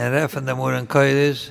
and Ref in the Moran Kodesh,